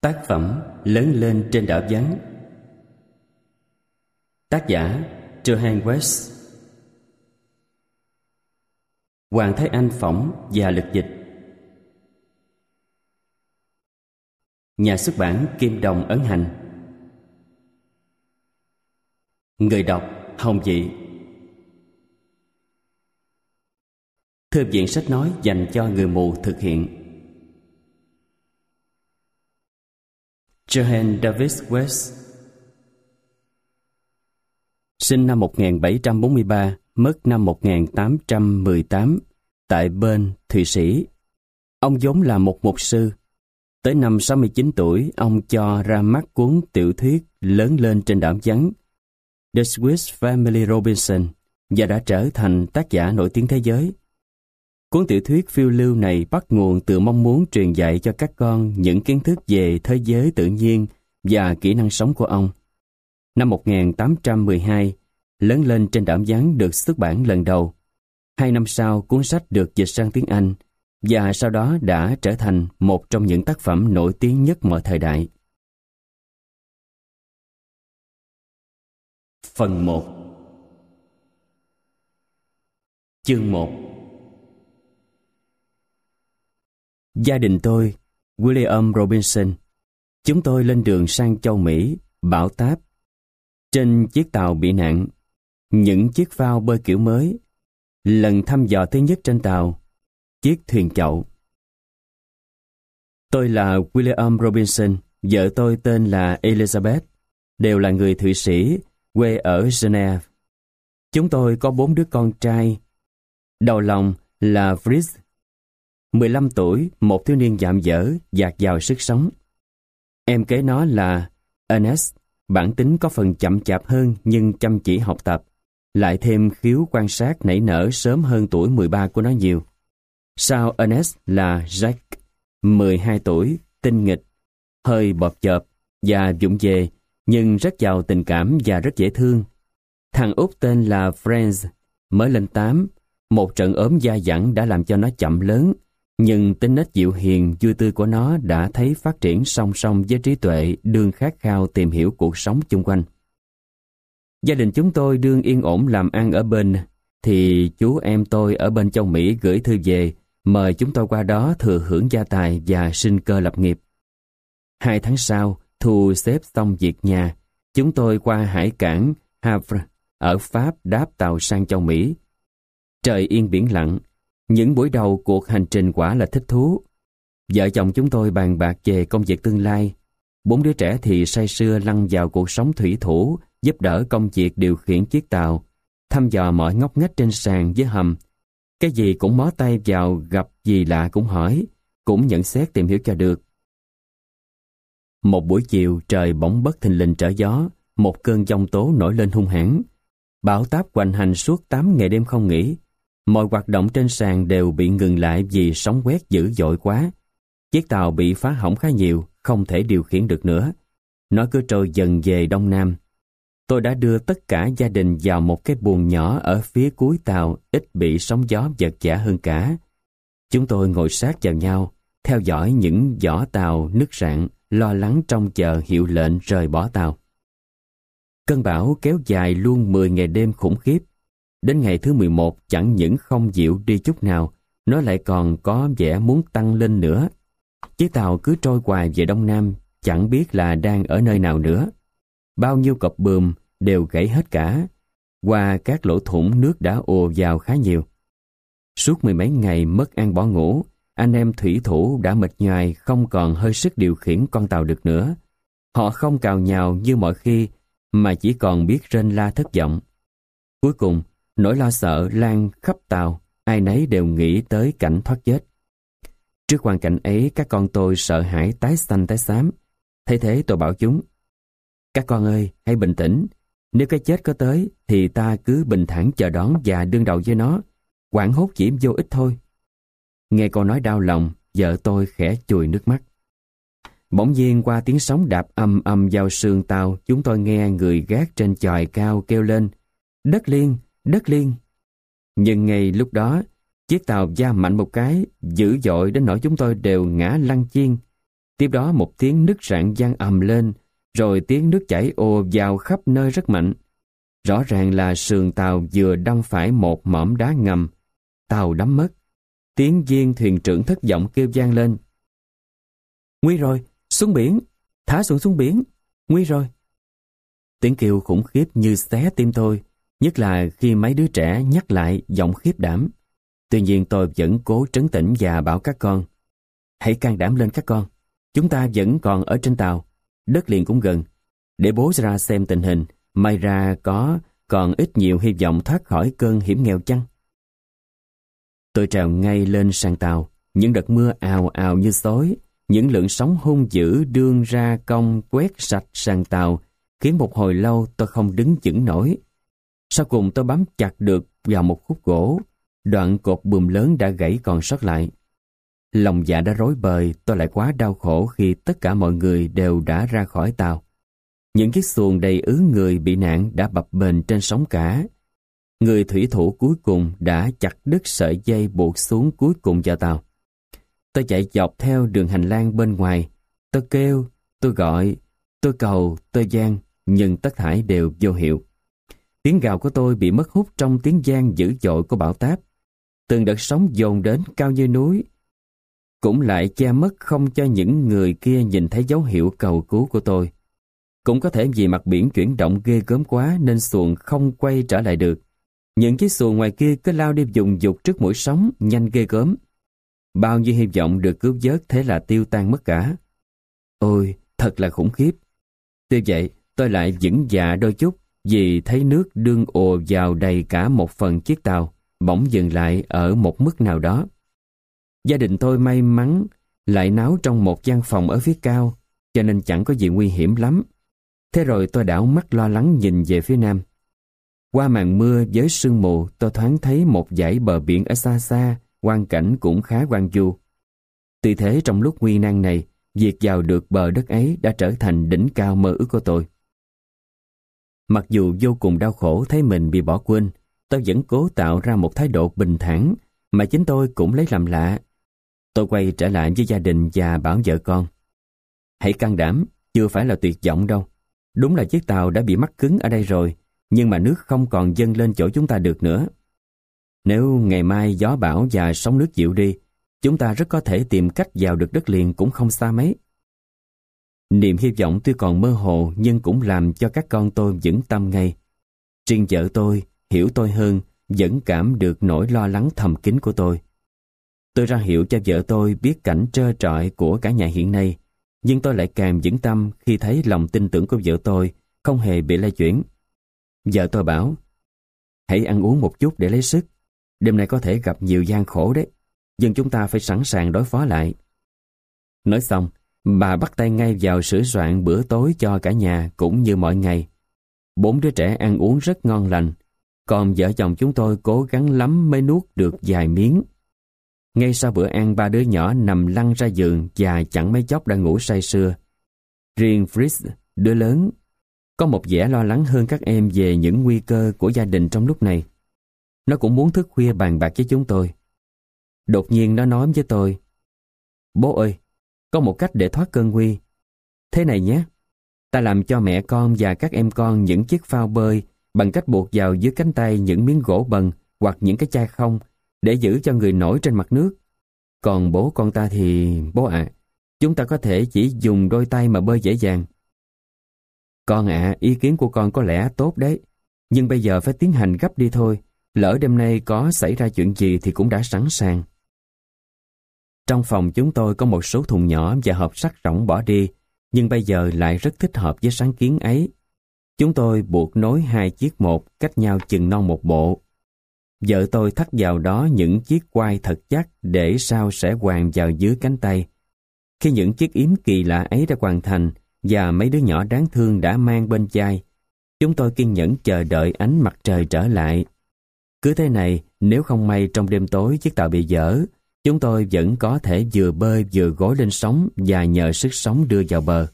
Tác phẩm Lớn lên trên đảo vắng Tác giả Johan West. Hoàng Thái Anh phỏng và lực dịch. Nhà xuất bản Kim Đồng ấn hành. Người đọc, Hồng Dị. Thư viện sách nói dành cho người mù thực hiện. Johann Davis West Sinh năm 1743, mất năm 1818 tại Bern, Thụy Sĩ. Ông vốn là một mục sư. Tới năm 69 tuổi, ông cho ra mắt cuốn tiểu thuyết lớn lên trên đảo vắng The Swiss Family Robinson và đã trở thành tác giả nổi tiếng thế giới. Cuốn tiểu thuyết phiêu lưu này bắt nguồn từ mong muốn truyền dạy cho các con những kiến thức về thế giới tự nhiên và kỹ năng sống của ông. Năm 1812, lớn lên trên đảm gián được xuất bản lần đầu. Hai năm sau, cuốn sách được dịch sang tiếng Anh và sau đó đã trở thành một trong những tác phẩm nổi tiếng nhất mọi thời đại. Phần 1 Chương 1 Gia đình tôi, William Robinson, chúng tôi lên đường sang châu Mỹ, bão táp. Trên chiếc tàu bị nạn, những chiếc phao bơi kiểu mới, lần thăm dò thứ nhất trên tàu, chiếc thuyền chậu. Tôi là William Robinson, vợ tôi tên là Elizabeth, đều là người Thụy Sĩ, quê ở Geneva. Chúng tôi có bốn đứa con trai. Đầu lòng là Fritz 15 tuổi, một thiếu niên dạm dở, dạt dào sức sống. Em kế nó là Ernest, bản tính có phần chậm chạp hơn nhưng chăm chỉ học tập, lại thêm khiếu quan sát nảy nở sớm hơn tuổi 13 của nó nhiều. Sau Ernest là Jack, 12 tuổi, tinh nghịch, hơi bọt chợp và dũng về, nhưng rất giàu tình cảm và rất dễ thương. Thằng út tên là Franz, mới lên 8, một trận ốm da dẳng đã làm cho nó chậm lớn, nhưng tính nết dịu hiền, vui tươi của nó đã thấy phát triển song song với trí tuệ đương khát khao tìm hiểu cuộc sống chung quanh. Gia đình chúng tôi đương yên ổn làm ăn ở bên, thì chú em tôi ở bên châu Mỹ gửi thư về, mời chúng tôi qua đó thừa hưởng gia tài và sinh cơ lập nghiệp. Hai tháng sau, thu xếp xong việc nhà, chúng tôi qua hải cảng Havre ở Pháp đáp tàu sang châu Mỹ. Trời yên biển lặng, những buổi đầu cuộc hành trình quả là thích thú. Vợ chồng chúng tôi bàn bạc về công việc tương lai. Bốn đứa trẻ thì say sưa lăn vào cuộc sống thủy thủ, giúp đỡ công việc điều khiển chiếc tàu, thăm dò mọi ngóc ngách trên sàn với hầm. Cái gì cũng mó tay vào, gặp gì lạ cũng hỏi, cũng nhận xét tìm hiểu cho được. Một buổi chiều trời bỗng bất thình lình trở gió, một cơn giông tố nổi lên hung hãn. Bão táp hoành hành suốt 8 ngày đêm không nghỉ, Mọi hoạt động trên sàn đều bị ngừng lại vì sóng quét dữ dội quá. Chiếc tàu bị phá hỏng khá nhiều, không thể điều khiển được nữa. Nó cứ trôi dần về đông nam. Tôi đã đưa tất cả gia đình vào một cái buồng nhỏ ở phía cuối tàu ít bị sóng gió giật giả hơn cả. Chúng tôi ngồi sát vào nhau, theo dõi những vỏ tàu nứt rạn, lo lắng trong chờ hiệu lệnh rời bỏ tàu. Cơn bão kéo dài luôn 10 ngày đêm khủng khiếp. Đến ngày thứ 11 chẳng những không dịu đi chút nào, nó lại còn có vẻ muốn tăng lên nữa. Chiếc tàu cứ trôi hoài về Đông Nam, chẳng biết là đang ở nơi nào nữa. Bao nhiêu cọc bườm đều gãy hết cả. Qua các lỗ thủng nước đã ồ vào khá nhiều. Suốt mười mấy ngày mất ăn bỏ ngủ, anh em thủy thủ đã mệt nhoài không còn hơi sức điều khiển con tàu được nữa. Họ không cào nhào như mọi khi, mà chỉ còn biết rên la thất vọng. Cuối cùng, Nỗi lo sợ lan khắp tàu, ai nấy đều nghĩ tới cảnh thoát chết. Trước hoàn cảnh ấy, các con tôi sợ hãi tái xanh tái xám. Thế thế tôi bảo chúng, các con ơi, hãy bình tĩnh. Nếu cái chết có tới, thì ta cứ bình thản chờ đón và đương đầu với nó. Quảng hốt chỉ vô ích thôi. Nghe câu nói đau lòng, vợ tôi khẽ chùi nước mắt. Bỗng nhiên qua tiếng sóng đạp âm âm vào sườn tàu, chúng tôi nghe người gác trên chòi cao kêu lên. Đất liên, đất liên. Nhưng ngay lúc đó, chiếc tàu da mạnh một cái, dữ dội đến nỗi chúng tôi đều ngã lăn chiên. Tiếp đó một tiếng nứt rạn gian ầm lên, rồi tiếng nước chảy ồ vào khắp nơi rất mạnh. Rõ ràng là sườn tàu vừa đâm phải một mỏm đá ngầm. Tàu đắm mất. Tiếng viên thuyền trưởng thất vọng kêu gian lên. Nguy rồi, xuống biển, thả xuống xuống biển, nguy rồi. Tiếng kêu khủng khiếp như xé tim tôi, nhất là khi mấy đứa trẻ nhắc lại giọng khiếp đảm. Tuy nhiên tôi vẫn cố trấn tĩnh và bảo các con. Hãy can đảm lên các con. Chúng ta vẫn còn ở trên tàu. Đất liền cũng gần. Để bố ra xem tình hình, may ra có còn ít nhiều hy vọng thoát khỏi cơn hiểm nghèo chăng? Tôi trèo ngay lên sàn tàu. Những đợt mưa ào ào như xối. Những lượng sóng hung dữ đương ra cong quét sạch sàn tàu khiến một hồi lâu tôi không đứng vững nổi. Sau cùng tôi bám chặt được vào một khúc gỗ Đoạn cột bùm lớn đã gãy còn sót lại. Lòng dạ đã rối bời, tôi lại quá đau khổ khi tất cả mọi người đều đã ra khỏi tàu. Những chiếc xuồng đầy ứ người bị nạn đã bập bềnh trên sóng cả. Người thủy thủ cuối cùng đã chặt đứt sợi dây buộc xuống cuối cùng vào tàu. Tôi chạy dọc theo đường hành lang bên ngoài. Tôi kêu, tôi gọi, tôi cầu, tôi gian, nhưng tất thải đều vô hiệu. Tiếng gào của tôi bị mất hút trong tiếng gian dữ dội của bão táp từng đợt sóng dồn đến cao như núi, cũng lại che mất không cho những người kia nhìn thấy dấu hiệu cầu cứu của tôi. Cũng có thể vì mặt biển chuyển động ghê gớm quá nên xuồng không quay trở lại được. Những chiếc xuồng ngoài kia cứ lao đi dùng dục trước mũi sóng, nhanh ghê gớm. Bao nhiêu hy vọng được cứu vớt thế là tiêu tan mất cả. Ôi, thật là khủng khiếp. Tuy vậy, tôi lại vững dạ đôi chút vì thấy nước đương ồ vào đầy cả một phần chiếc tàu bỗng dừng lại ở một mức nào đó. Gia đình tôi may mắn lại náo trong một gian phòng ở phía cao, cho nên chẳng có gì nguy hiểm lắm. Thế rồi tôi đảo mắt lo lắng nhìn về phía nam. Qua màn mưa với sương mù, tôi thoáng thấy một dãy bờ biển ở xa xa, quang cảnh cũng khá quang du. Tuy thế trong lúc nguy nan này, việc vào được bờ đất ấy đã trở thành đỉnh cao mơ ước của tôi. Mặc dù vô cùng đau khổ thấy mình bị bỏ quên, tôi vẫn cố tạo ra một thái độ bình thản mà chính tôi cũng lấy làm lạ. Tôi quay trở lại với gia đình và bảo vợ con. Hãy can đảm, chưa phải là tuyệt vọng đâu. Đúng là chiếc tàu đã bị mắc cứng ở đây rồi, nhưng mà nước không còn dâng lên chỗ chúng ta được nữa. Nếu ngày mai gió bão và sóng nước dịu đi, chúng ta rất có thể tìm cách vào được đất liền cũng không xa mấy. Niềm hy vọng tuy còn mơ hồ nhưng cũng làm cho các con tôi vững tâm ngay. Riêng vợ tôi hiểu tôi hơn, vẫn cảm được nỗi lo lắng thầm kín của tôi. Tôi ra hiệu cho vợ tôi biết cảnh trơ trọi của cả nhà hiện nay, nhưng tôi lại càng vững tâm khi thấy lòng tin tưởng của vợ tôi không hề bị lay chuyển. Vợ tôi bảo, hãy ăn uống một chút để lấy sức, đêm nay có thể gặp nhiều gian khổ đấy, nhưng chúng ta phải sẵn sàng đối phó lại. Nói xong, bà bắt tay ngay vào sửa soạn bữa tối cho cả nhà cũng như mọi ngày. Bốn đứa trẻ ăn uống rất ngon lành, còn vợ chồng chúng tôi cố gắng lắm mới nuốt được vài miếng. Ngay sau bữa ăn ba đứa nhỏ nằm lăn ra giường và chẳng mấy chốc đã ngủ say sưa. Riêng Fritz, đứa lớn, có một vẻ lo lắng hơn các em về những nguy cơ của gia đình trong lúc này. Nó cũng muốn thức khuya bàn bạc với chúng tôi. Đột nhiên nó nói với tôi, Bố ơi, có một cách để thoát cơn nguy. Thế này nhé, ta làm cho mẹ con và các em con những chiếc phao bơi bằng cách buộc vào dưới cánh tay những miếng gỗ bần hoặc những cái chai không để giữ cho người nổi trên mặt nước. Còn bố con ta thì... Bố ạ, chúng ta có thể chỉ dùng đôi tay mà bơi dễ dàng. Con ạ, ý kiến của con có lẽ tốt đấy. Nhưng bây giờ phải tiến hành gấp đi thôi. Lỡ đêm nay có xảy ra chuyện gì thì cũng đã sẵn sàng. Trong phòng chúng tôi có một số thùng nhỏ và hộp sắt rỗng bỏ đi, nhưng bây giờ lại rất thích hợp với sáng kiến ấy. Chúng tôi buộc nối hai chiếc một cách nhau chừng non một bộ. Vợ tôi thắt vào đó những chiếc quai thật chắc để sao sẽ hoàn vào dưới cánh tay. Khi những chiếc yếm kỳ lạ ấy đã hoàn thành và mấy đứa nhỏ đáng thương đã mang bên chai, chúng tôi kiên nhẫn chờ đợi ánh mặt trời trở lại. Cứ thế này, nếu không may trong đêm tối chiếc tàu bị dở, chúng tôi vẫn có thể vừa bơi vừa gối lên sóng và nhờ sức sóng đưa vào bờ.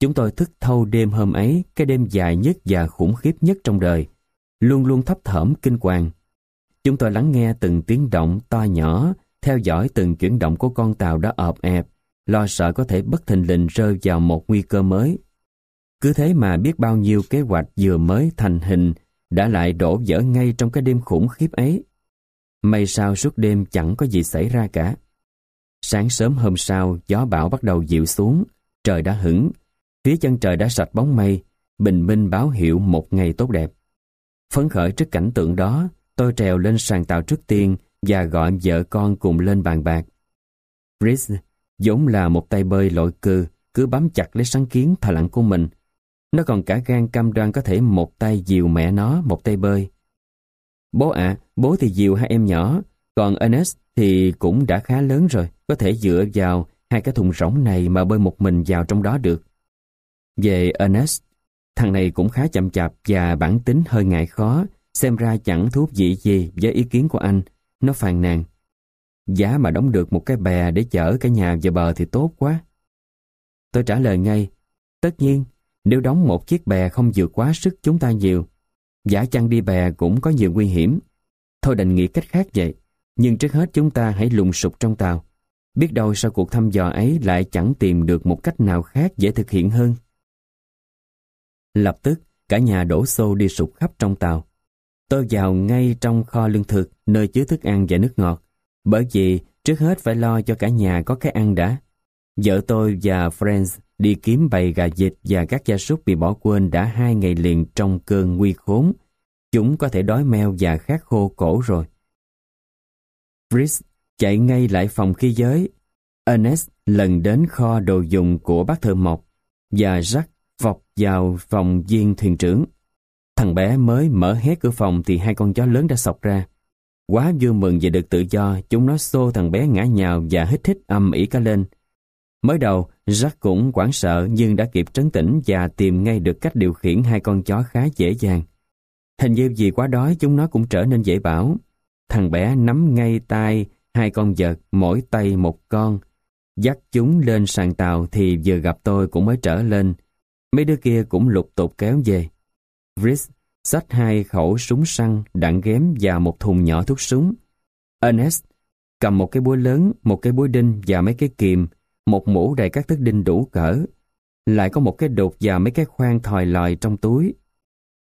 Chúng tôi thức thâu đêm hôm ấy, cái đêm dài nhất và khủng khiếp nhất trong đời, luôn luôn thấp thởm kinh hoàng. Chúng tôi lắng nghe từng tiếng động to nhỏ, theo dõi từng chuyển động của con tàu đã ọp ẹp, lo sợ có thể bất thình lình rơi vào một nguy cơ mới. Cứ thế mà biết bao nhiêu kế hoạch vừa mới thành hình đã lại đổ vỡ ngay trong cái đêm khủng khiếp ấy. May sao suốt đêm chẳng có gì xảy ra cả. Sáng sớm hôm sau, gió bão bắt đầu dịu xuống, trời đã hửng, phía chân trời đã sạch bóng mây, bình minh báo hiệu một ngày tốt đẹp. Phấn khởi trước cảnh tượng đó, tôi trèo lên sàn tàu trước tiên và gọi vợ con cùng lên bàn bạc. Chris vốn là một tay bơi lội cư, cứ bám chặt lấy sáng kiến thà lặng của mình. Nó còn cả gan cam đoan có thể một tay dìu mẹ nó một tay bơi. Bố ạ, bố thì dìu hai em nhỏ, còn Ernest thì cũng đã khá lớn rồi, có thể dựa vào hai cái thùng rỗng này mà bơi một mình vào trong đó được. Về Ernest, thằng này cũng khá chậm chạp và bản tính hơi ngại khó, xem ra chẳng thú vị gì với ý kiến của anh. Nó phàn nàn. Giá mà đóng được một cái bè để chở cả nhà về bờ thì tốt quá. Tôi trả lời ngay, tất nhiên, nếu đóng một chiếc bè không vượt quá sức chúng ta nhiều, giả chăng đi bè cũng có nhiều nguy hiểm. Thôi đành nghĩ cách khác vậy. Nhưng trước hết chúng ta hãy lùng sục trong tàu. Biết đâu sau cuộc thăm dò ấy lại chẳng tìm được một cách nào khác dễ thực hiện hơn. Lập tức, cả nhà đổ xô đi sụp khắp trong tàu. Tôi vào ngay trong kho lương thực, nơi chứa thức ăn và nước ngọt. Bởi vì trước hết phải lo cho cả nhà có cái ăn đã. Vợ tôi và Friends đi kiếm bầy gà vịt và các gia súc bị bỏ quên đã hai ngày liền trong cơn nguy khốn. Chúng có thể đói meo và khát khô cổ rồi. Fritz chạy ngay lại phòng khí giới. Ernest lần đến kho đồ dùng của bác thợ mộc và Jack vọc vào phòng viên thuyền trưởng. Thằng bé mới mở hết cửa phòng thì hai con chó lớn đã sọc ra. Quá vui mừng về được tự do, chúng nó xô thằng bé ngã nhào và hít hít âm ỉ cả lên. Mới đầu, Jack cũng quảng sợ nhưng đã kịp trấn tĩnh và tìm ngay được cách điều khiển hai con chó khá dễ dàng. Hình như vì quá đói chúng nó cũng trở nên dễ bảo. Thằng bé nắm ngay tay hai con vật, mỗi tay một con. Dắt chúng lên sàn tàu thì vừa gặp tôi cũng mới trở lên. Mấy đứa kia cũng lục tục kéo về. Fritz xách hai khẩu súng săn, đạn ghém và một thùng nhỏ thuốc súng. Ernest cầm một cái búa lớn, một cái búa đinh và mấy cái kìm, một mũ đầy các thức đinh đủ cỡ. Lại có một cái đột và mấy cái khoan thòi lòi trong túi.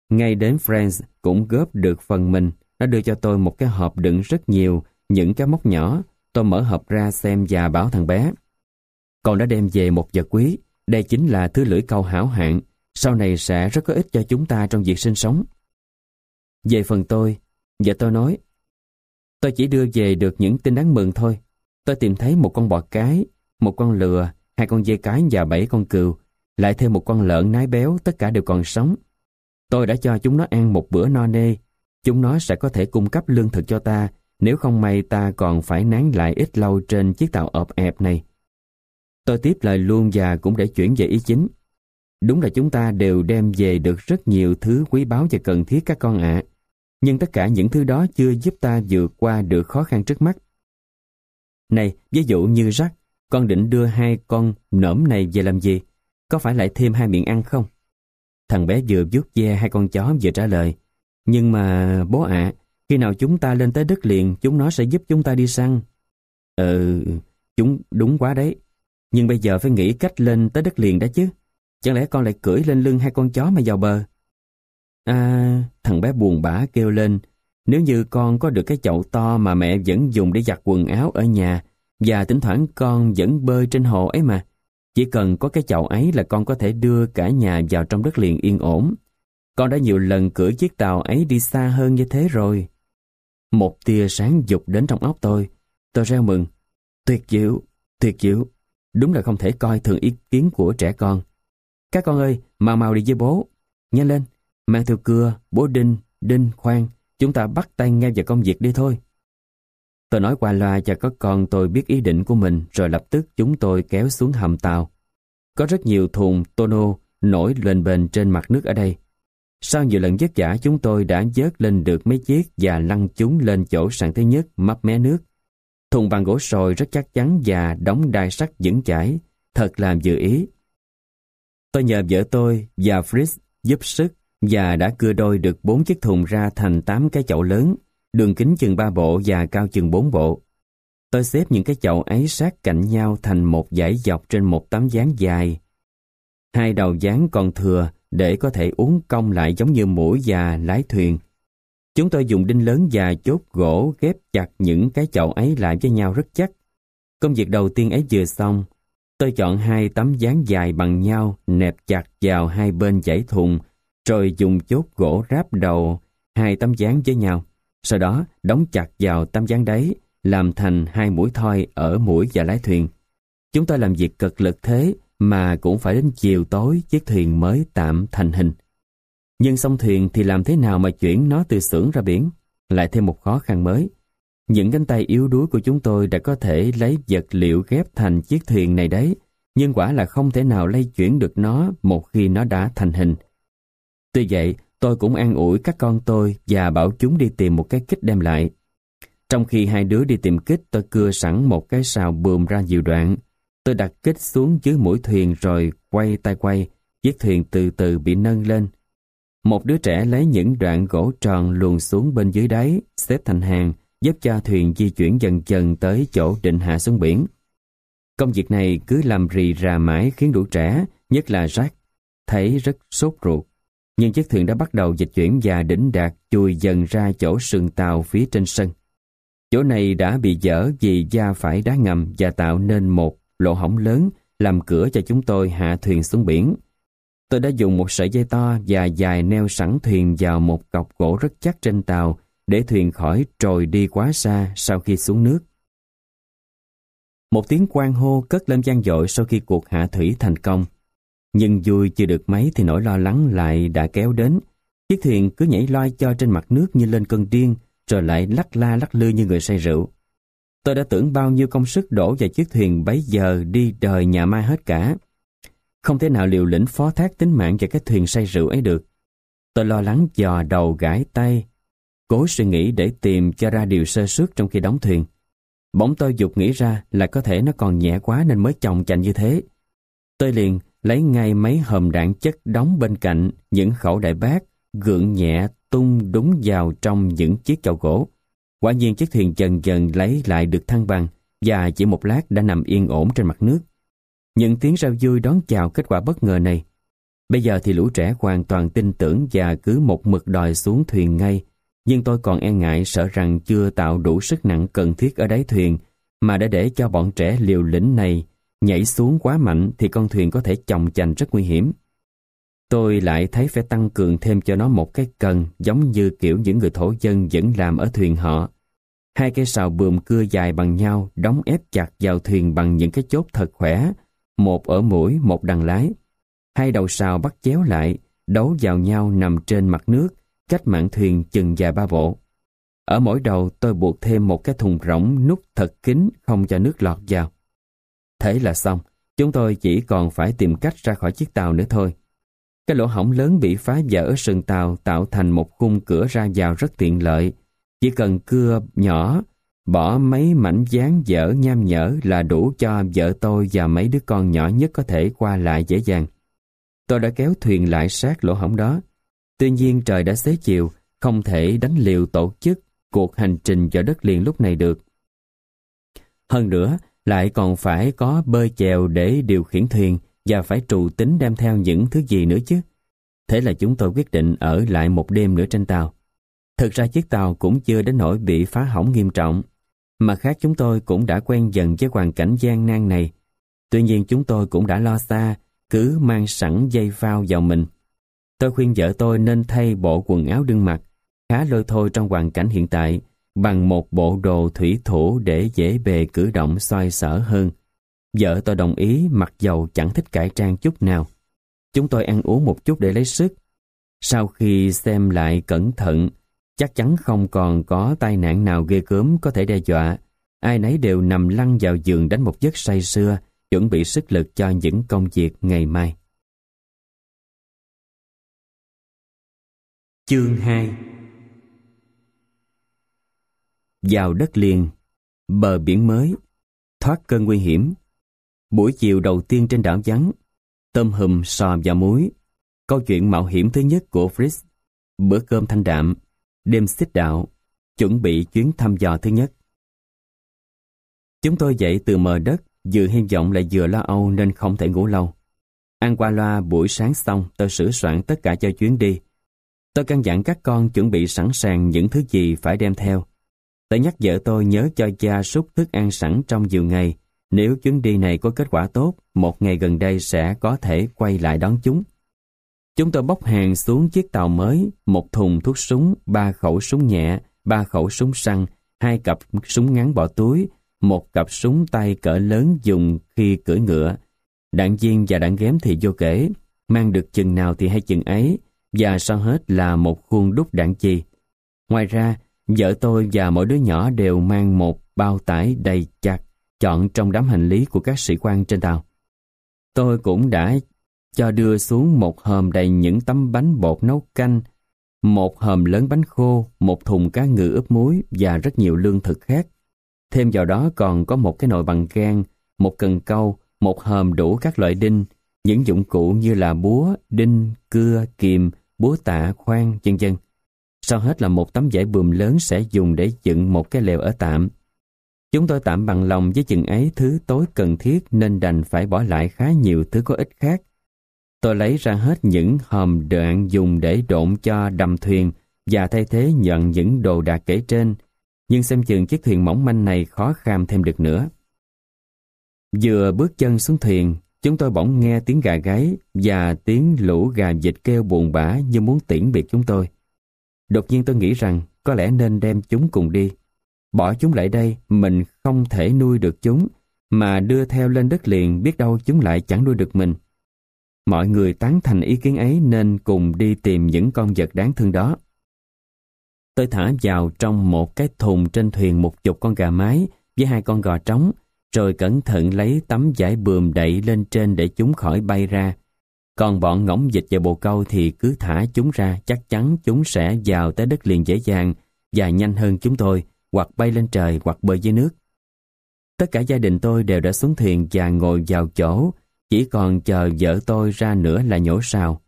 Ngay đến Friends cũng góp được phần mình. Nó đưa cho tôi một cái hộp đựng rất nhiều những cái móc nhỏ. Tôi mở hộp ra xem và bảo thằng bé. Con đã đem về một vật quý. Đây chính là thứ lưỡi câu hảo hạn. Sau này sẽ rất có ích cho chúng ta trong việc sinh sống. Về phần tôi, vợ tôi nói, tôi chỉ đưa về được những tin đáng mừng thôi. Tôi tìm thấy một con bò cái, một con lừa, hai con dê cái và bảy con cừu, lại thêm một con lợn nái béo, tất cả đều còn sống. Tôi đã cho chúng nó ăn một bữa no nê, chúng nó sẽ có thể cung cấp lương thực cho ta, nếu không may ta còn phải nán lại ít lâu trên chiếc tàu ọp ẹp này. Tôi tiếp lời luôn và cũng để chuyển về ý chính. Đúng là chúng ta đều đem về được rất nhiều thứ quý báu và cần thiết các con ạ. Nhưng tất cả những thứ đó chưa giúp ta vượt qua được khó khăn trước mắt. Này, ví dụ như rắc, con định đưa hai con nõm này về làm gì? Có phải lại thêm hai miệng ăn không? Thằng bé vừa vuốt ve hai con chó vừa trả lời. Nhưng mà bố ạ, khi nào chúng ta lên tới đất liền, chúng nó sẽ giúp chúng ta đi săn. Ừ, chúng đúng quá đấy. Nhưng bây giờ phải nghĩ cách lên tới đất liền đã chứ. Chẳng lẽ con lại cưỡi lên lưng hai con chó mà vào bờ? À, thằng bé buồn bã kêu lên. Nếu như con có được cái chậu to mà mẹ vẫn dùng để giặt quần áo ở nhà và thỉnh thoảng con vẫn bơi trên hồ ấy mà. Chỉ cần có cái chậu ấy là con có thể đưa cả nhà vào trong đất liền yên ổn. Con đã nhiều lần cưỡi chiếc tàu ấy đi xa hơn như thế rồi. Một tia sáng dục đến trong óc tôi. Tôi reo mừng. Tuyệt diệu, tuyệt diệu. Đúng là không thể coi thường ý kiến của trẻ con. Các con ơi, mau mau đi với bố. Nhanh lên, mang theo cưa, bố đinh, đinh, khoan. Chúng ta bắt tay ngay vào công việc đi thôi. Tôi nói qua loa cho các con tôi biết ý định của mình rồi lập tức chúng tôi kéo xuống hầm tàu. Có rất nhiều thùng tono nổi lên bền trên mặt nước ở đây. Sau nhiều lần vất vả chúng tôi đã vớt lên được mấy chiếc và lăn chúng lên chỗ sàn thứ nhất mấp mé nước. Thùng bằng gỗ sồi rất chắc chắn và đóng đai sắt vững chãi, thật làm dự ý. Tôi nhờ vợ tôi và Fritz giúp sức và đã cưa đôi được bốn chiếc thùng ra thành tám cái chậu lớn, đường kính chừng ba bộ và cao chừng bốn bộ. Tôi xếp những cái chậu ấy sát cạnh nhau thành một dải dọc trên một tấm dáng dài. Hai đầu dáng còn thừa để có thể uốn cong lại giống như mũi và lái thuyền. Chúng tôi dùng đinh lớn và chốt gỗ ghép chặt những cái chậu ấy lại với nhau rất chắc. Công việc đầu tiên ấy vừa xong, tôi chọn hai tấm dáng dài bằng nhau nẹp chặt vào hai bên dãy thùng, rồi dùng chốt gỗ ráp đầu hai tấm dáng với nhau. Sau đó đóng chặt vào tam giác đấy, làm thành hai mũi thoi ở mũi và lái thuyền. Chúng tôi làm việc cực lực thế mà cũng phải đến chiều tối chiếc thuyền mới tạm thành hình. Nhưng xong thuyền thì làm thế nào mà chuyển nó từ xưởng ra biển? Lại thêm một khó khăn mới. Những cánh tay yếu đuối của chúng tôi đã có thể lấy vật liệu ghép thành chiếc thuyền này đấy, nhưng quả là không thể nào lay chuyển được nó một khi nó đã thành hình. Tuy vậy, tôi cũng an ủi các con tôi và bảo chúng đi tìm một cái kích đem lại. Trong khi hai đứa đi tìm kích, tôi cưa sẵn một cái sào bùm ra nhiều đoạn. Tôi đặt kích xuống dưới mũi thuyền rồi quay tay quay, chiếc thuyền từ từ bị nâng lên. Một đứa trẻ lấy những đoạn gỗ tròn luồn xuống bên dưới đáy, xếp thành hàng, giúp cho thuyền di chuyển dần dần tới chỗ định hạ xuống biển. Công việc này cứ làm rì rà mãi khiến đủ trẻ, nhất là Jack, thấy rất sốt ruột. Nhưng chiếc thuyền đã bắt đầu dịch chuyển và đỉnh đạt chui dần ra chỗ sườn tàu phía trên sân. Chỗ này đã bị dở vì da phải đá ngầm và tạo nên một lỗ hổng lớn làm cửa cho chúng tôi hạ thuyền xuống biển. Tôi đã dùng một sợi dây to và dài neo sẵn thuyền vào một cọc gỗ rất chắc trên tàu để thuyền khỏi trồi đi quá xa sau khi xuống nước. Một tiếng quan hô cất lên gian dội sau khi cuộc hạ thủy thành công. Nhưng vui chưa được mấy thì nỗi lo lắng lại đã kéo đến. Chiếc thuyền cứ nhảy loay cho trên mặt nước như lên cơn điên, rồi lại lắc la lắc lư như người say rượu. Tôi đã tưởng bao nhiêu công sức đổ vào chiếc thuyền bấy giờ đi đời nhà mai hết cả. Không thể nào liều lĩnh phó thác tính mạng cho cái thuyền say rượu ấy được. Tôi lo lắng dò đầu gãi tay, cố suy nghĩ để tìm cho ra điều sơ suất trong khi đóng thuyền. Bỗng tôi dục nghĩ ra là có thể nó còn nhẹ quá nên mới chồng chành như thế. Tôi liền lấy ngay mấy hòm đạn chất đóng bên cạnh những khẩu đại bác, gượng nhẹ tung đúng vào trong những chiếc chậu gỗ. Quả nhiên chiếc thuyền dần dần lấy lại được thăng bằng và chỉ một lát đã nằm yên ổn trên mặt nước. Những tiếng rao vui đón chào kết quả bất ngờ này. Bây giờ thì lũ trẻ hoàn toàn tin tưởng và cứ một mực đòi xuống thuyền ngay. Nhưng tôi còn e ngại sợ rằng chưa tạo đủ sức nặng cần thiết ở đáy thuyền mà đã để cho bọn trẻ liều lĩnh này nhảy xuống quá mạnh thì con thuyền có thể chồng chành rất nguy hiểm. Tôi lại thấy phải tăng cường thêm cho nó một cái cần giống như kiểu những người thổ dân vẫn làm ở thuyền họ. Hai cái sào bườm cưa dài bằng nhau đóng ép chặt vào thuyền bằng những cái chốt thật khỏe, một ở mũi, một đằng lái. Hai đầu sào bắt chéo lại, đấu vào nhau nằm trên mặt nước, cách mạn thuyền chừng dài ba bộ. Ở mỗi đầu tôi buộc thêm một cái thùng rỗng nút thật kín không cho nước lọt vào. Thế là xong, chúng tôi chỉ còn phải tìm cách ra khỏi chiếc tàu nữa thôi. Cái lỗ hổng lớn bị phá vỡ sườn tàu tạo thành một khung cửa ra vào rất tiện lợi. Chỉ cần cưa nhỏ, bỏ mấy mảnh dáng dở nham nhở là đủ cho vợ tôi và mấy đứa con nhỏ nhất có thể qua lại dễ dàng. Tôi đã kéo thuyền lại sát lỗ hổng đó. Tuy nhiên trời đã xế chiều, không thể đánh liều tổ chức cuộc hành trình vào đất liền lúc này được. Hơn nữa, lại còn phải có bơi chèo để điều khiển thuyền và phải trụ tính đem theo những thứ gì nữa chứ. Thế là chúng tôi quyết định ở lại một đêm nữa trên tàu. Thực ra chiếc tàu cũng chưa đến nỗi bị phá hỏng nghiêm trọng. Mặt khác chúng tôi cũng đã quen dần với hoàn cảnh gian nan này. Tuy nhiên chúng tôi cũng đã lo xa, cứ mang sẵn dây phao vào mình. Tôi khuyên vợ tôi nên thay bộ quần áo đương mặt, khá lôi thôi trong hoàn cảnh hiện tại, bằng một bộ đồ thủy thủ để dễ bề cử động xoay sở hơn. Vợ tôi đồng ý mặc dầu chẳng thích cải trang chút nào. Chúng tôi ăn uống một chút để lấy sức. Sau khi xem lại cẩn thận, chắc chắn không còn có tai nạn nào ghê gớm có thể đe dọa. Ai nấy đều nằm lăn vào giường đánh một giấc say sưa, chuẩn bị sức lực cho những công việc ngày mai. Chương 2 vào đất liền, bờ biển mới, thoát cơn nguy hiểm, Buổi chiều đầu tiên trên đảo vắng, tôm hùm, sò và muối, câu chuyện mạo hiểm thứ nhất của Fritz, bữa cơm thanh đạm, đêm xích đạo, chuẩn bị chuyến thăm dò thứ nhất. Chúng tôi dậy từ mờ đất, vừa hy vọng lại vừa lo âu nên không thể ngủ lâu. Ăn qua loa buổi sáng xong, tôi sửa soạn tất cả cho chuyến đi. Tôi căn dặn các con chuẩn bị sẵn sàng những thứ gì phải đem theo. Tôi nhắc vợ tôi nhớ cho cha súc thức ăn sẵn trong nhiều ngày. Nếu chuyến đi này có kết quả tốt, một ngày gần đây sẽ có thể quay lại đón chúng. Chúng tôi bốc hàng xuống chiếc tàu mới, một thùng thuốc súng, ba khẩu súng nhẹ, ba khẩu súng săn, hai cặp súng ngắn bỏ túi, một cặp súng tay cỡ lớn dùng khi cưỡi ngựa. Đạn viên và đạn ghém thì vô kể, mang được chừng nào thì hay chừng ấy, và sau hết là một khuôn đúc đạn chì. Ngoài ra, vợ tôi và mỗi đứa nhỏ đều mang một bao tải đầy chặt, chọn trong đám hành lý của các sĩ quan trên tàu. Tôi cũng đã cho đưa xuống một hòm đầy những tấm bánh bột nấu canh, một hòm lớn bánh khô, một thùng cá ngừ ướp muối và rất nhiều lương thực khác. Thêm vào đó còn có một cái nồi bằng gan, một cần câu, một hòm đủ các loại đinh, những dụng cụ như là búa, đinh, cưa, kìm, búa tạ, khoan, vân vân. Sau hết là một tấm vải bùm lớn sẽ dùng để dựng một cái lều ở tạm. Chúng tôi tạm bằng lòng với chừng ấy thứ tối cần thiết nên đành phải bỏ lại khá nhiều thứ có ích khác. Tôi lấy ra hết những hòm đoạn dùng để độn cho đầm thuyền và thay thế nhận những đồ đạc kể trên, nhưng xem chừng chiếc thuyền mỏng manh này khó kham thêm được nữa. Vừa bước chân xuống thuyền, chúng tôi bỗng nghe tiếng gà gáy và tiếng lũ gà vịt kêu buồn bã như muốn tiễn biệt chúng tôi. Đột nhiên tôi nghĩ rằng có lẽ nên đem chúng cùng đi. Bỏ chúng lại đây, mình không thể nuôi được chúng, mà đưa theo lên đất liền biết đâu chúng lại chẳng nuôi được mình. Mọi người tán thành ý kiến ấy nên cùng đi tìm những con vật đáng thương đó. Tôi thả vào trong một cái thùng trên thuyền một chục con gà mái với hai con gò trống, rồi cẩn thận lấy tấm vải bườm đậy lên trên để chúng khỏi bay ra. Còn bọn ngỗng dịch và bồ câu thì cứ thả chúng ra, chắc chắn chúng sẽ vào tới đất liền dễ dàng và nhanh hơn chúng tôi, hoặc bay lên trời hoặc bơi dưới nước. Tất cả gia đình tôi đều đã xuống thuyền và ngồi vào chỗ, chỉ còn chờ vợ tôi ra nữa là nhổ sào.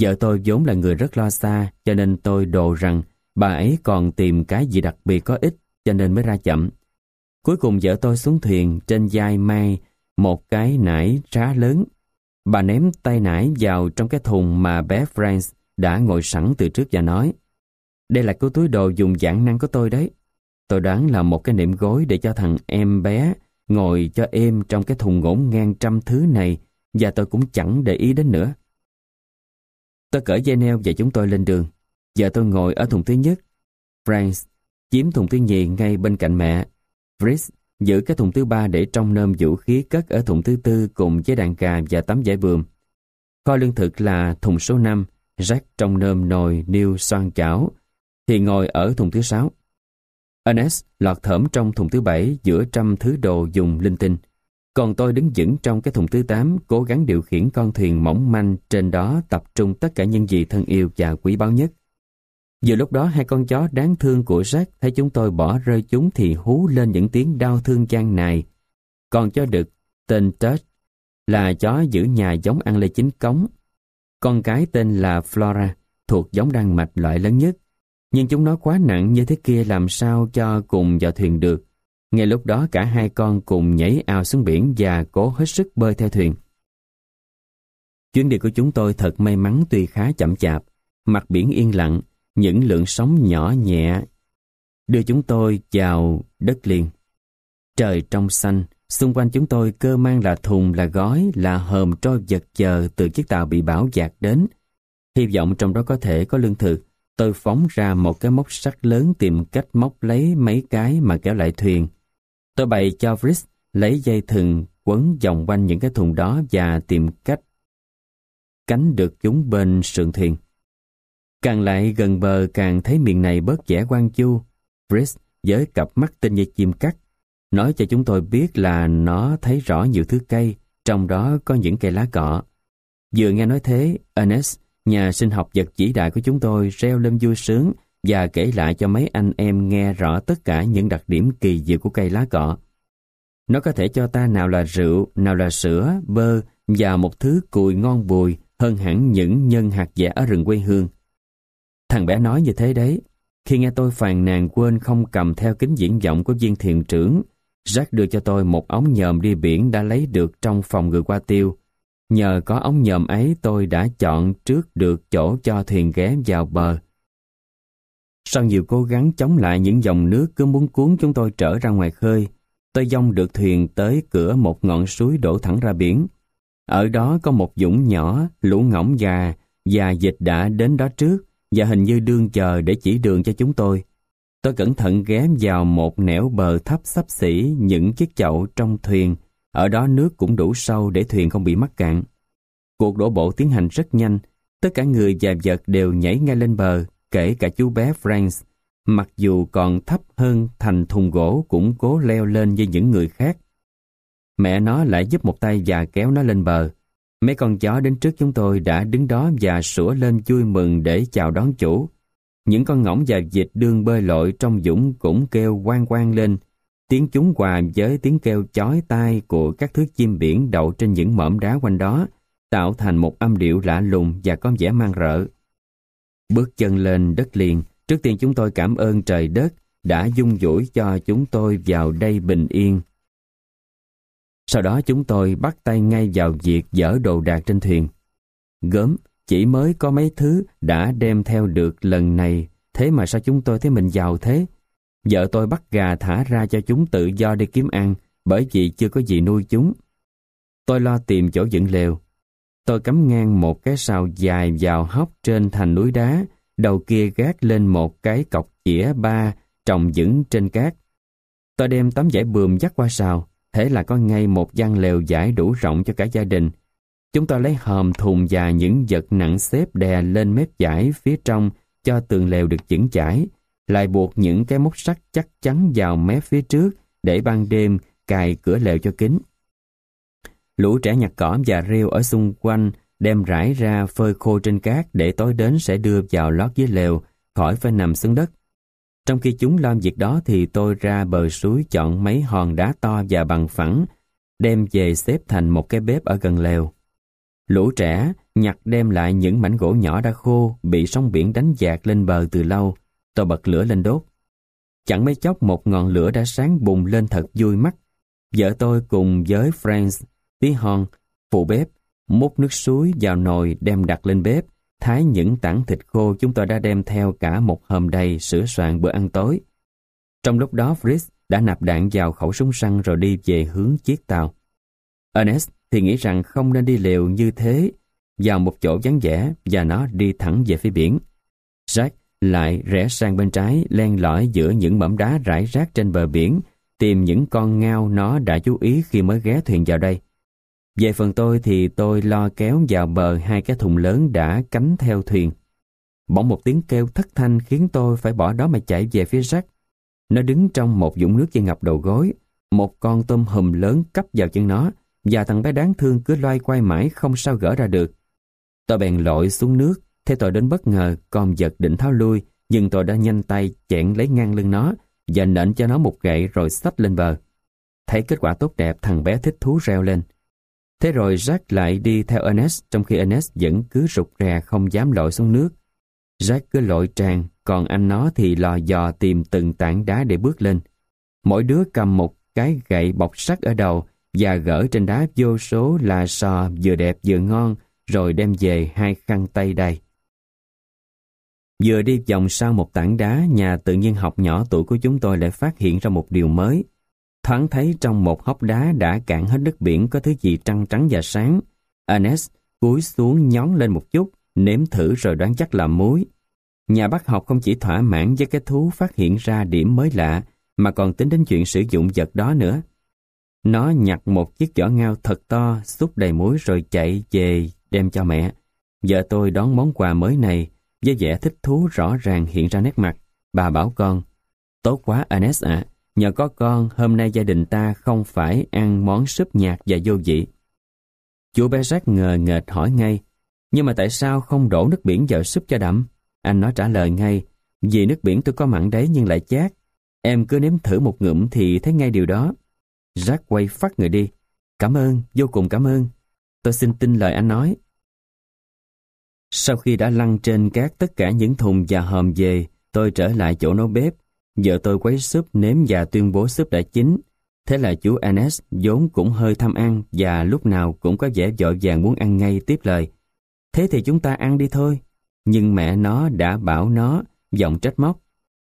Vợ tôi vốn là người rất lo xa, cho nên tôi đồ rằng bà ấy còn tìm cái gì đặc biệt có ích, cho nên mới ra chậm. Cuối cùng vợ tôi xuống thuyền trên vai mai một cái nải trá lớn. Bà ném tay nải vào trong cái thùng mà bé Franz đã ngồi sẵn từ trước và nói, Đây là cái túi đồ dùng giản năng của tôi đấy. Tôi đoán là một cái nệm gối để cho thằng em bé ngồi cho êm trong cái thùng ngổn ngang trăm thứ này, và tôi cũng chẳng để ý đến nữa. Tôi cởi dây neo và chúng tôi lên đường. Giờ tôi ngồi ở thùng thứ nhất. Franz chiếm thùng thứ nhì ngay bên cạnh mẹ. Fritz giữ cái thùng thứ ba để trong nơm vũ khí cất ở thùng thứ tư cùng với đàn gà và tấm vải bườm. Kho lương thực là thùng số 5, rác trong nơm nồi niêu xoan chảo, thì ngồi ở thùng thứ sáu. Ernest lọt thởm trong thùng thứ bảy giữa trăm thứ đồ dùng linh tinh. Còn tôi đứng vững trong cái thùng thứ tám cố gắng điều khiển con thuyền mỏng manh trên đó tập trung tất cả những gì thân yêu và quý báu nhất. Vừa lúc đó hai con chó đáng thương của Jack thấy chúng tôi bỏ rơi chúng thì hú lên những tiếng đau thương gian này Còn cho được tên Touch là chó giữ nhà giống ăn lê chính cống. Con cái tên là Flora thuộc giống đan mạch loại lớn nhất. Nhưng chúng nó quá nặng như thế kia làm sao cho cùng vào thuyền được. Ngay lúc đó cả hai con cùng nhảy ao xuống biển và cố hết sức bơi theo thuyền. Chuyến đi của chúng tôi thật may mắn tuy khá chậm chạp. Mặt biển yên lặng, những lượng sóng nhỏ nhẹ đưa chúng tôi vào đất liền. Trời trong xanh, xung quanh chúng tôi cơ mang là thùng, là gói, là hòm trôi vật chờ từ chiếc tàu bị bão dạt đến. Hy vọng trong đó có thể có lương thực, tôi phóng ra một cái móc sắt lớn tìm cách móc lấy mấy cái mà kéo lại thuyền. Tôi bày cho Fritz lấy dây thừng quấn vòng quanh những cái thùng đó và tìm cách cánh được chúng bên sườn thuyền. Càng lại gần bờ càng thấy miền này bớt vẻ quan chu. Fritz với cặp mắt tinh như chim cắt, nói cho chúng tôi biết là nó thấy rõ nhiều thứ cây, trong đó có những cây lá cọ. Vừa nghe nói thế, Ernest, nhà sinh học vật chỉ đại của chúng tôi reo lên vui sướng và kể lại cho mấy anh em nghe rõ tất cả những đặc điểm kỳ diệu của cây lá cọ. Nó có thể cho ta nào là rượu, nào là sữa, bơ và một thứ cùi ngon bùi hơn hẳn những nhân hạt dẻ ở rừng quê hương. Thằng bé nói như thế đấy. Khi nghe tôi phàn nàn quên không cầm theo kính diễn vọng của viên thiền trưởng, Jack đưa cho tôi một ống nhòm đi biển đã lấy được trong phòng gửi qua tiêu. Nhờ có ống nhòm ấy tôi đã chọn trước được chỗ cho thuyền ghé vào bờ. Sau nhiều cố gắng chống lại những dòng nước cứ muốn cuốn chúng tôi trở ra ngoài khơi, tôi dông được thuyền tới cửa một ngọn suối đổ thẳng ra biển. Ở đó có một dũng nhỏ, lũ ngỗng già và dịch đã đến đó trước và hình như đương chờ để chỉ đường cho chúng tôi. Tôi cẩn thận ghé vào một nẻo bờ thấp sắp xỉ những chiếc chậu trong thuyền. Ở đó nước cũng đủ sâu để thuyền không bị mắc cạn. Cuộc đổ bộ tiến hành rất nhanh. Tất cả người và vật đều nhảy ngay lên bờ, kể cả chú bé Franz. Mặc dù còn thấp hơn thành thùng gỗ cũng cố leo lên như những người khác. Mẹ nó lại giúp một tay và kéo nó lên bờ. Mấy con chó đến trước chúng tôi đã đứng đó và sủa lên vui mừng để chào đón chủ. Những con ngỗng và vịt đương bơi lội trong dũng cũng kêu quang quang lên. Tiếng chúng hòa với tiếng kêu chói tai của các thứ chim biển đậu trên những mỏm đá quanh đó, tạo thành một âm điệu lạ lùng và có vẻ mang rợ. Bước chân lên đất liền, trước tiên chúng tôi cảm ơn trời đất đã dung dũi cho chúng tôi vào đây bình yên. Sau đó chúng tôi bắt tay ngay vào việc dỡ đồ đạc trên thuyền. Gớm, chỉ mới có mấy thứ đã đem theo được lần này, thế mà sao chúng tôi thấy mình giàu thế? Vợ tôi bắt gà thả ra cho chúng tự do đi kiếm ăn, bởi vì chưa có gì nuôi chúng. Tôi lo tìm chỗ dựng lều. Tôi cắm ngang một cái sào dài vào hốc trên thành núi đá, đầu kia gác lên một cái cọc chĩa ba trồng vững trên cát. Tôi đem tấm vải bườm dắt qua sào, thế là có ngay một gian lều giải đủ rộng cho cả gia đình. Chúng tôi lấy hòm thùng và những vật nặng xếp đè lên mép giải phía trong cho tường lều được chỉnh chải, lại buộc những cái móc sắt chắc chắn vào mép phía trước để ban đêm cài cửa lều cho kín. Lũ trẻ nhặt cỏ và rêu ở xung quanh đem rải ra phơi khô trên cát để tối đến sẽ đưa vào lót dưới lều, khỏi phải nằm xuống đất. Trong khi chúng làm việc đó thì tôi ra bờ suối chọn mấy hòn đá to và bằng phẳng, đem về xếp thành một cái bếp ở gần lều. Lũ trẻ nhặt đem lại những mảnh gỗ nhỏ đã khô bị sóng biển đánh dạt lên bờ từ lâu. Tôi bật lửa lên đốt. Chẳng mấy chốc một ngọn lửa đã sáng bùng lên thật vui mắt. Vợ tôi cùng với Franz, tí hon, phụ bếp, múc nước suối vào nồi đem đặt lên bếp, thái những tảng thịt khô chúng tôi đã đem theo cả một hôm đầy sửa soạn bữa ăn tối. Trong lúc đó, Fritz đã nạp đạn vào khẩu súng săn rồi đi về hướng chiếc tàu. Ernest thì nghĩ rằng không nên đi liều như thế, vào một chỗ vắng vẻ và nó đi thẳng về phía biển. Jack lại rẽ sang bên trái, len lỏi giữa những mỏm đá rải rác trên bờ biển, tìm những con ngao nó đã chú ý khi mới ghé thuyền vào đây. Về phần tôi thì tôi lo kéo vào bờ hai cái thùng lớn đã cánh theo thuyền. Bỗng một tiếng kêu thất thanh khiến tôi phải bỏ đó mà chạy về phía rắc. Nó đứng trong một dũng nước dây ngập đầu gối, một con tôm hùm lớn cắp vào chân nó, và thằng bé đáng thương cứ loay quay mãi không sao gỡ ra được. Tôi bèn lội xuống nước, thế tôi đến bất ngờ, con giật định tháo lui, nhưng tôi đã nhanh tay chẹn lấy ngang lưng nó và nện cho nó một gậy rồi xách lên bờ. Thấy kết quả tốt đẹp, thằng bé thích thú reo lên. Thế rồi Jack lại đi theo Ernest, trong khi Ernest vẫn cứ rụt rè không dám lội xuống nước. Jack cứ lội tràn, còn anh nó thì lò dò tìm từng tảng đá để bước lên. Mỗi đứa cầm một cái gậy bọc sắt ở đầu, và gỡ trên đá vô số là sò vừa đẹp vừa ngon rồi đem về hai khăn tay đầy. Vừa đi vòng sau một tảng đá, nhà tự nhiên học nhỏ tuổi của chúng tôi lại phát hiện ra một điều mới. Thoáng thấy trong một hốc đá đã cạn hết nước biển có thứ gì trăng trắng và sáng. Ernest cúi xuống nhón lên một chút, nếm thử rồi đoán chắc là muối. Nhà bác học không chỉ thỏa mãn với cái thú phát hiện ra điểm mới lạ, mà còn tính đến chuyện sử dụng vật đó nữa. Nó nhặt một chiếc giỏ ngao thật to, xúc đầy muối rồi chạy về đem cho mẹ. Vợ tôi đón món quà mới này, với vẻ thích thú rõ ràng hiện ra nét mặt. Bà bảo con, tốt quá Ernest ạ, nhờ có con hôm nay gia đình ta không phải ăn món súp nhạt và vô vị. Chú bé rác ngờ nghệt hỏi ngay, nhưng mà tại sao không đổ nước biển vào súp cho đậm? Anh nói trả lời ngay, vì nước biển tôi có mặn đấy nhưng lại chát. Em cứ nếm thử một ngụm thì thấy ngay điều đó. Rác quay phát người đi. Cảm ơn, vô cùng cảm ơn. Tôi xin tin lời anh nói. Sau khi đã lăn trên các tất cả những thùng và hòm về, tôi trở lại chỗ nấu bếp. Vợ tôi quấy súp nếm và tuyên bố súp đã chín. Thế là chú Ernest vốn cũng hơi tham ăn và lúc nào cũng có vẻ vội vàng muốn ăn ngay tiếp lời. Thế thì chúng ta ăn đi thôi. Nhưng mẹ nó đã bảo nó, giọng trách móc.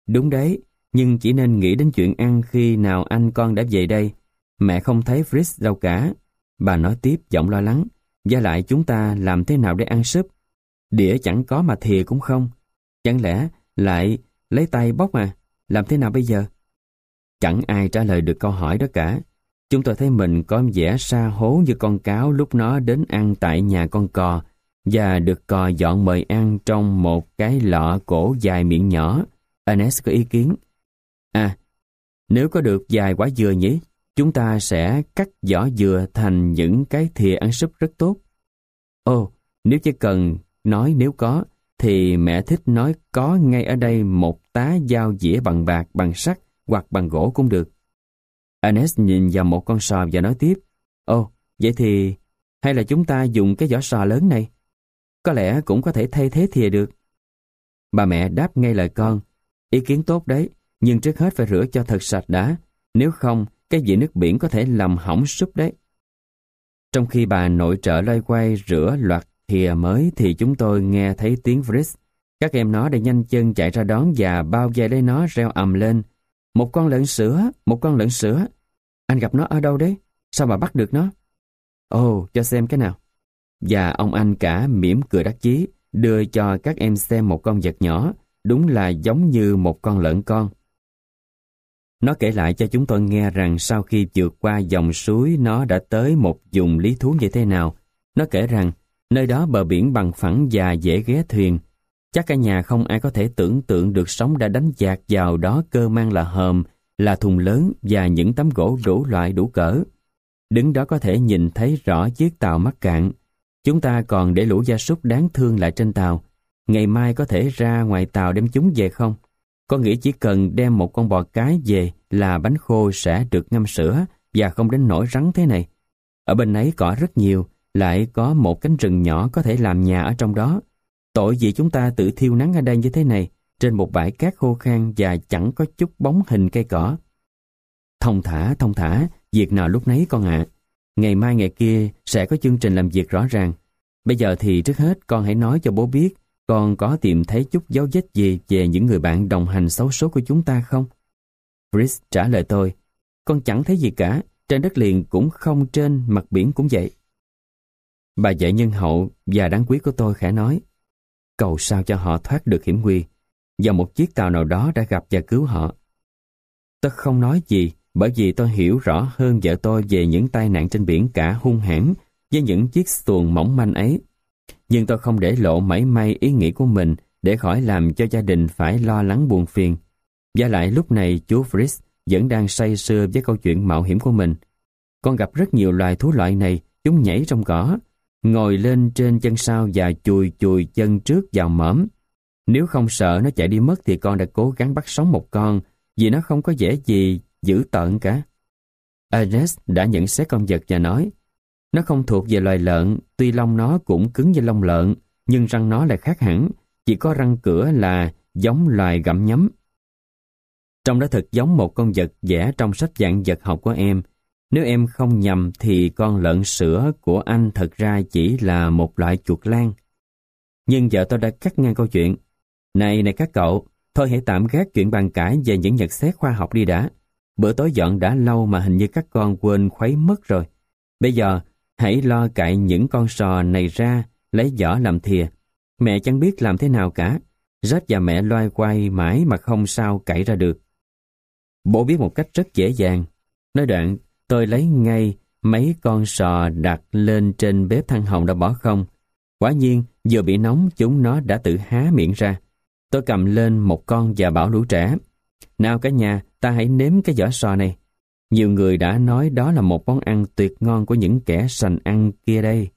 Đúng đấy, nhưng chỉ nên nghĩ đến chuyện ăn khi nào anh con đã về đây. Mẹ không thấy Fritz đâu cả. Bà nói tiếp giọng lo lắng. Và lại chúng ta làm thế nào để ăn súp? Đĩa chẳng có mà thìa cũng không. Chẳng lẽ lại lấy tay bóc à? Làm thế nào bây giờ? Chẳng ai trả lời được câu hỏi đó cả. Chúng tôi thấy mình có vẻ xa hố như con cáo lúc nó đến ăn tại nhà con cò và được cò dọn mời ăn trong một cái lọ cổ dài miệng nhỏ. Ernest có ý kiến. À, nếu có được dài quả dừa nhỉ, chúng ta sẽ cắt vỏ dừa thành những cái thìa ăn súp rất tốt. Ồ, nếu chỉ cần nói nếu có, thì mẹ thích nói có ngay ở đây một tá dao dĩa bằng bạc, bằng sắt hoặc bằng gỗ cũng được. Ernest nhìn vào một con sò và nói tiếp, Ồ, vậy thì hay là chúng ta dùng cái vỏ sò lớn này? Có lẽ cũng có thể thay thế thìa được. Bà mẹ đáp ngay lời con, ý kiến tốt đấy, nhưng trước hết phải rửa cho thật sạch đã, nếu không cái dĩa nước biển có thể làm hỏng súp đấy. Trong khi bà nội trợ loay quay rửa loạt thìa à, mới thì chúng tôi nghe thấy tiếng Fritz. Các em nó đã nhanh chân chạy ra đón và bao vây lấy nó reo ầm lên. Một con lợn sữa, một con lợn sữa. Anh gặp nó ở đâu đấy? Sao mà bắt được nó? Ồ, cho xem cái nào. Và ông anh cả mỉm cười đắc chí, đưa cho các em xem một con vật nhỏ, đúng là giống như một con lợn con. Nó kể lại cho chúng tôi nghe rằng sau khi vượt qua dòng suối nó đã tới một vùng lý thú như thế nào. Nó kể rằng nơi đó bờ biển bằng phẳng và dễ ghé thuyền. Chắc cả nhà không ai có thể tưởng tượng được sóng đã đánh dạt vào đó cơ mang là hòm, là thùng lớn và những tấm gỗ đủ loại đủ cỡ. Đứng đó có thể nhìn thấy rõ chiếc tàu mắc cạn. Chúng ta còn để lũ gia súc đáng thương lại trên tàu. Ngày mai có thể ra ngoài tàu đem chúng về không? có nghĩ chỉ cần đem một con bò cái về là bánh khô sẽ được ngâm sữa và không đến nổi rắn thế này. Ở bên ấy cỏ rất nhiều, lại có một cánh rừng nhỏ có thể làm nhà ở trong đó. Tội gì chúng ta tự thiêu nắng ở đây như thế này, trên một bãi cát khô khan và chẳng có chút bóng hình cây cỏ. Thông thả, thông thả, việc nào lúc nấy con ạ. Ngày mai ngày kia sẽ có chương trình làm việc rõ ràng. Bây giờ thì trước hết con hãy nói cho bố biết con có tìm thấy chút dấu vết gì về những người bạn đồng hành xấu số của chúng ta không? Chris trả lời tôi, con chẳng thấy gì cả, trên đất liền cũng không trên mặt biển cũng vậy. Bà dạy nhân hậu và đáng quý của tôi khẽ nói, cầu sao cho họ thoát được hiểm nguy, và một chiếc tàu nào đó đã gặp và cứu họ. Tôi không nói gì, bởi vì tôi hiểu rõ hơn vợ tôi về những tai nạn trên biển cả hung hãn với những chiếc xuồng mỏng manh ấy. Nhưng tôi không để lộ mảy may ý nghĩ của mình để khỏi làm cho gia đình phải lo lắng buồn phiền. Và lại lúc này chú Fritz vẫn đang say sưa với câu chuyện mạo hiểm của mình. Con gặp rất nhiều loài thú loại này, chúng nhảy trong cỏ, ngồi lên trên chân sau và chùi chùi chân trước vào mõm. Nếu không sợ nó chạy đi mất thì con đã cố gắng bắt sống một con vì nó không có vẻ gì dữ tợn cả. Ernest đã nhận xét con vật và nói nó không thuộc về loài lợn, tuy lông nó cũng cứng như lông lợn, nhưng răng nó lại khác hẳn, chỉ có răng cửa là giống loài gặm nhấm. Trông đã thật giống một con vật vẽ trong sách dạng vật học của em. Nếu em không nhầm thì con lợn sữa của anh thật ra chỉ là một loại chuột lan. Nhưng vợ tôi đã cắt ngang câu chuyện. Này này các cậu, thôi hãy tạm gác chuyện bàn cãi về những nhận xét khoa học đi đã. Bữa tối dọn đã lâu mà hình như các con quên khuấy mất rồi. Bây giờ, hãy lo cạy những con sò này ra, lấy vỏ làm thìa. Mẹ chẳng biết làm thế nào cả. Rách và mẹ loay quay mãi mà không sao cạy ra được. Bố biết một cách rất dễ dàng. Nói đoạn, tôi lấy ngay mấy con sò đặt lên trên bếp than hồng đã bỏ không. Quả nhiên, vừa bị nóng chúng nó đã tự há miệng ra. Tôi cầm lên một con và bảo lũ trẻ. Nào cả nhà, ta hãy nếm cái vỏ sò này. Nhiều người đã nói đó là một món ăn tuyệt ngon của những kẻ sành ăn kia đây.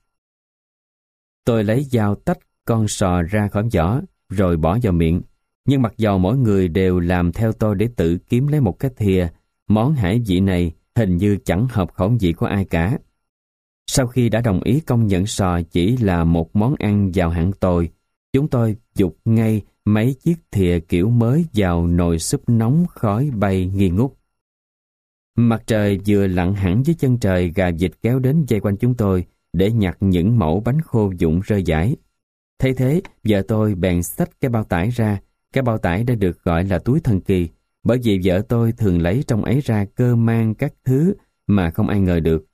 Tôi lấy dao tách con sò ra khỏi vỏ, rồi bỏ vào miệng. Nhưng mặc dầu mỗi người đều làm theo tôi để tự kiếm lấy một cái thìa, món hải vị này hình như chẳng hợp khẩu vị của ai cả. Sau khi đã đồng ý công nhận sò chỉ là một món ăn giàu hạng tồi, chúng tôi dục ngay mấy chiếc thìa kiểu mới vào nồi súp nóng khói bay nghi ngút. Mặt trời vừa lặn hẳn dưới chân trời gà vịt kéo đến dây quanh chúng tôi để nhặt những mẫu bánh khô dụng rơi giải. Thay thế, vợ tôi bèn xách cái bao tải ra. Cái bao tải đã được gọi là túi thần kỳ, bởi vì vợ tôi thường lấy trong ấy ra cơ mang các thứ mà không ai ngờ được.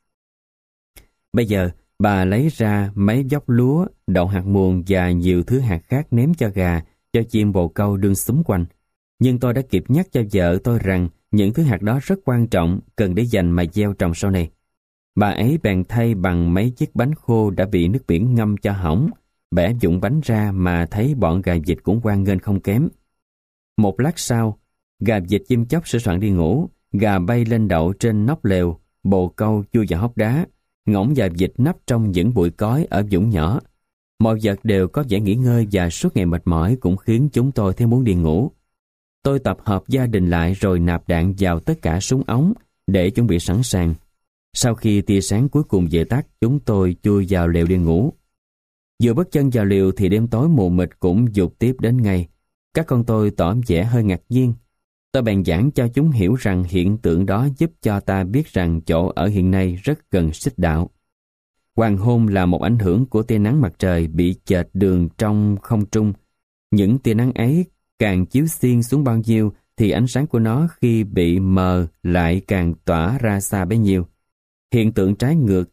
Bây giờ, bà lấy ra mấy dốc lúa, đậu hạt muồn và nhiều thứ hạt khác ném cho gà, cho chim bồ câu đương xúm quanh. Nhưng tôi đã kịp nhắc cho vợ tôi rằng những thứ hạt đó rất quan trọng, cần để dành mà gieo trồng sau này. Bà ấy bèn thay bằng mấy chiếc bánh khô đã bị nước biển ngâm cho hỏng, bẻ dụng bánh ra mà thấy bọn gà vịt cũng quan nghênh không kém. Một lát sau, gà vịt chim chóc sửa soạn đi ngủ, gà bay lên đậu trên nóc lều, bồ câu chui vào hốc đá, ngỗng và vịt nấp trong những bụi cói ở vũng nhỏ. Mọi vật đều có vẻ nghỉ ngơi và suốt ngày mệt mỏi cũng khiến chúng tôi thấy muốn đi ngủ. Tôi tập hợp gia đình lại rồi nạp đạn vào tất cả súng ống để chuẩn bị sẵn sàng. Sau khi tia sáng cuối cùng về tắt, chúng tôi chui vào lều đi ngủ. Vừa bước chân vào liều thì đêm tối mù mịt cũng dục tiếp đến ngay. Các con tôi tỏ vẻ hơi ngạc nhiên. Tôi bèn giảng cho chúng hiểu rằng hiện tượng đó giúp cho ta biết rằng chỗ ở hiện nay rất gần xích đạo. Hoàng hôn là một ảnh hưởng của tia nắng mặt trời bị chệch đường trong không trung. Những tia nắng ấy càng chiếu xiên xuống bao nhiêu thì ánh sáng của nó khi bị mờ lại càng tỏa ra xa bấy nhiêu. Hiện tượng trái ngược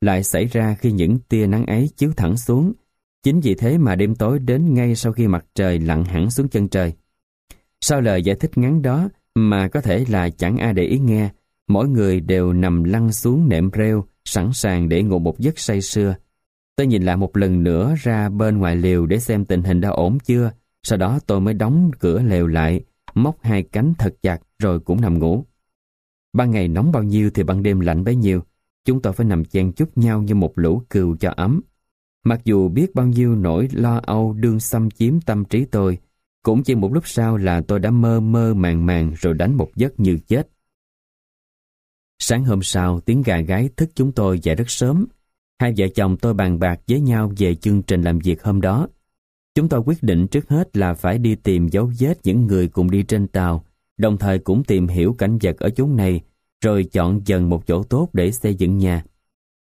lại xảy ra khi những tia nắng ấy chiếu thẳng xuống. Chính vì thế mà đêm tối đến ngay sau khi mặt trời lặn hẳn xuống chân trời. Sau lời giải thích ngắn đó mà có thể là chẳng ai để ý nghe, mỗi người đều nằm lăn xuống nệm rêu, sẵn sàng để ngủ một giấc say sưa. Tôi nhìn lại một lần nữa ra bên ngoài lều để xem tình hình đã ổn chưa, sau đó tôi mới đóng cửa lều lại, móc hai cánh thật chặt rồi cũng nằm ngủ. Ban ngày nóng bao nhiêu thì ban đêm lạnh bấy nhiêu, chúng tôi phải nằm chen chúc nhau như một lũ cừu cho ấm. Mặc dù biết bao nhiêu nỗi lo âu đương xâm chiếm tâm trí tôi, cũng chỉ một lúc sau là tôi đã mơ mơ màng màng rồi đánh một giấc như chết. Sáng hôm sau, tiếng gà gái thức chúng tôi dậy rất sớm. Hai vợ chồng tôi bàn bạc với nhau về chương trình làm việc hôm đó. Chúng tôi quyết định trước hết là phải đi tìm dấu vết những người cùng đi trên tàu, đồng thời cũng tìm hiểu cảnh vật ở chốn này, rồi chọn dần một chỗ tốt để xây dựng nhà.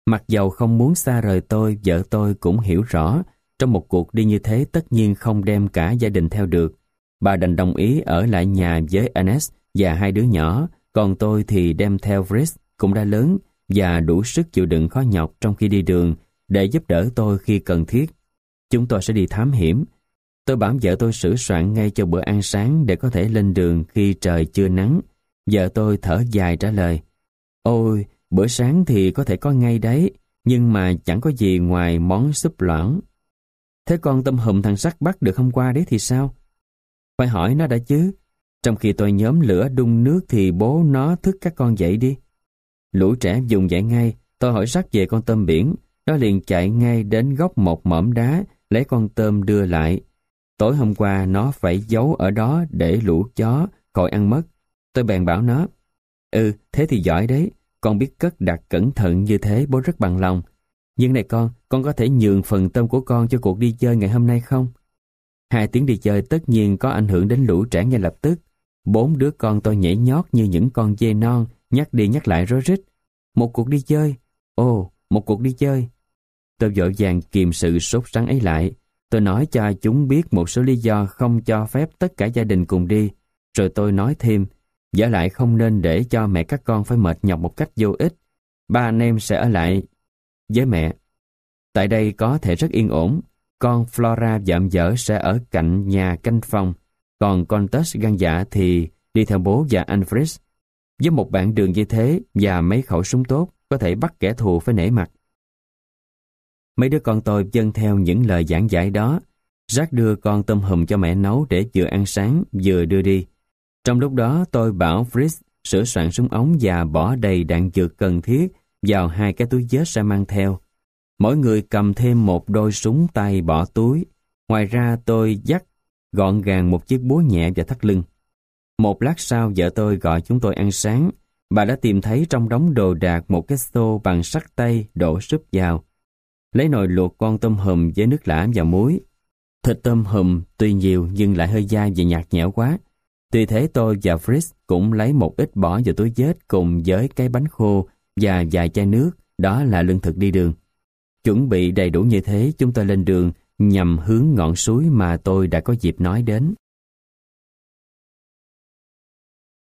Mặc dầu không muốn xa rời tôi, vợ tôi cũng hiểu rõ, trong một cuộc đi như thế tất nhiên không đem cả gia đình theo được. Bà đành đồng ý ở lại nhà với Ernest và hai đứa nhỏ, còn tôi thì đem theo Fritz cũng đã lớn và đủ sức chịu đựng khó nhọc trong khi đi đường để giúp đỡ tôi khi cần thiết. Chúng tôi sẽ đi thám hiểm. Tôi bảo vợ tôi sửa soạn ngay cho bữa ăn sáng để có thể lên đường khi trời chưa nắng. Vợ tôi thở dài trả lời. Ôi, bữa sáng thì có thể có ngay đấy, nhưng mà chẳng có gì ngoài món súp loãng. Thế con tâm hùm thằng sắt bắt được hôm qua đấy thì sao? Phải hỏi nó đã chứ. Trong khi tôi nhóm lửa đun nước thì bố nó thức các con dậy đi. Lũ trẻ dùng dậy ngay, tôi hỏi sắt về con tôm biển. Nó liền chạy ngay đến góc một mỏm đá, lấy con tôm đưa lại. Tối hôm qua nó phải giấu ở đó để lũ chó khỏi ăn mất. Tôi bèn bảo nó, ừ, thế thì giỏi đấy, con biết cất đặt cẩn thận như thế bố rất bằng lòng. Nhưng này con, con có thể nhường phần tâm của con cho cuộc đi chơi ngày hôm nay không? Hai tiếng đi chơi tất nhiên có ảnh hưởng đến lũ trẻ ngay lập tức. Bốn đứa con tôi nhảy nhót như những con dê non, nhắc đi nhắc lại rối rít. Một cuộc đi chơi. Ồ, một cuộc đi chơi. Tôi vội vàng kiềm sự sốt sắng ấy lại. Tôi nói cho chúng biết một số lý do không cho phép tất cả gia đình cùng đi. Rồi tôi nói thêm, giả lại không nên để cho mẹ các con phải mệt nhọc một cách vô ích. Ba anh em sẽ ở lại với mẹ. Tại đây có thể rất yên ổn. Con Flora dạm dở sẽ ở cạnh nhà canh phòng. Còn con Tess gan dạ thì đi theo bố và anh Fritz. Với một bạn đường như thế và mấy khẩu súng tốt, có thể bắt kẻ thù phải nể mặt. Mấy đứa con tôi dân theo những lời giảng giải đó. Jack đưa con tôm hùm cho mẹ nấu để vừa ăn sáng, vừa đưa đi. Trong lúc đó tôi bảo Fritz sửa soạn súng ống và bỏ đầy đạn dược cần thiết vào hai cái túi vết sẽ mang theo. Mỗi người cầm thêm một đôi súng tay bỏ túi. Ngoài ra tôi dắt gọn gàng một chiếc búa nhẹ và thắt lưng. Một lát sau vợ tôi gọi chúng tôi ăn sáng. Bà đã tìm thấy trong đống đồ đạc một cái xô bằng sắt tay đổ súp vào. Lấy nồi luộc con tôm hùm với nước lã và muối. Thịt tôm hùm tuy nhiều nhưng lại hơi dai và nhạt nhẽo quá. Tuy thế tôi và Fritz cũng lấy một ít bỏ vào túi vết cùng với cái bánh khô và vài chai nước, đó là lương thực đi đường. Chuẩn bị đầy đủ như thế, chúng tôi lên đường nhằm hướng ngọn suối mà tôi đã có dịp nói đến.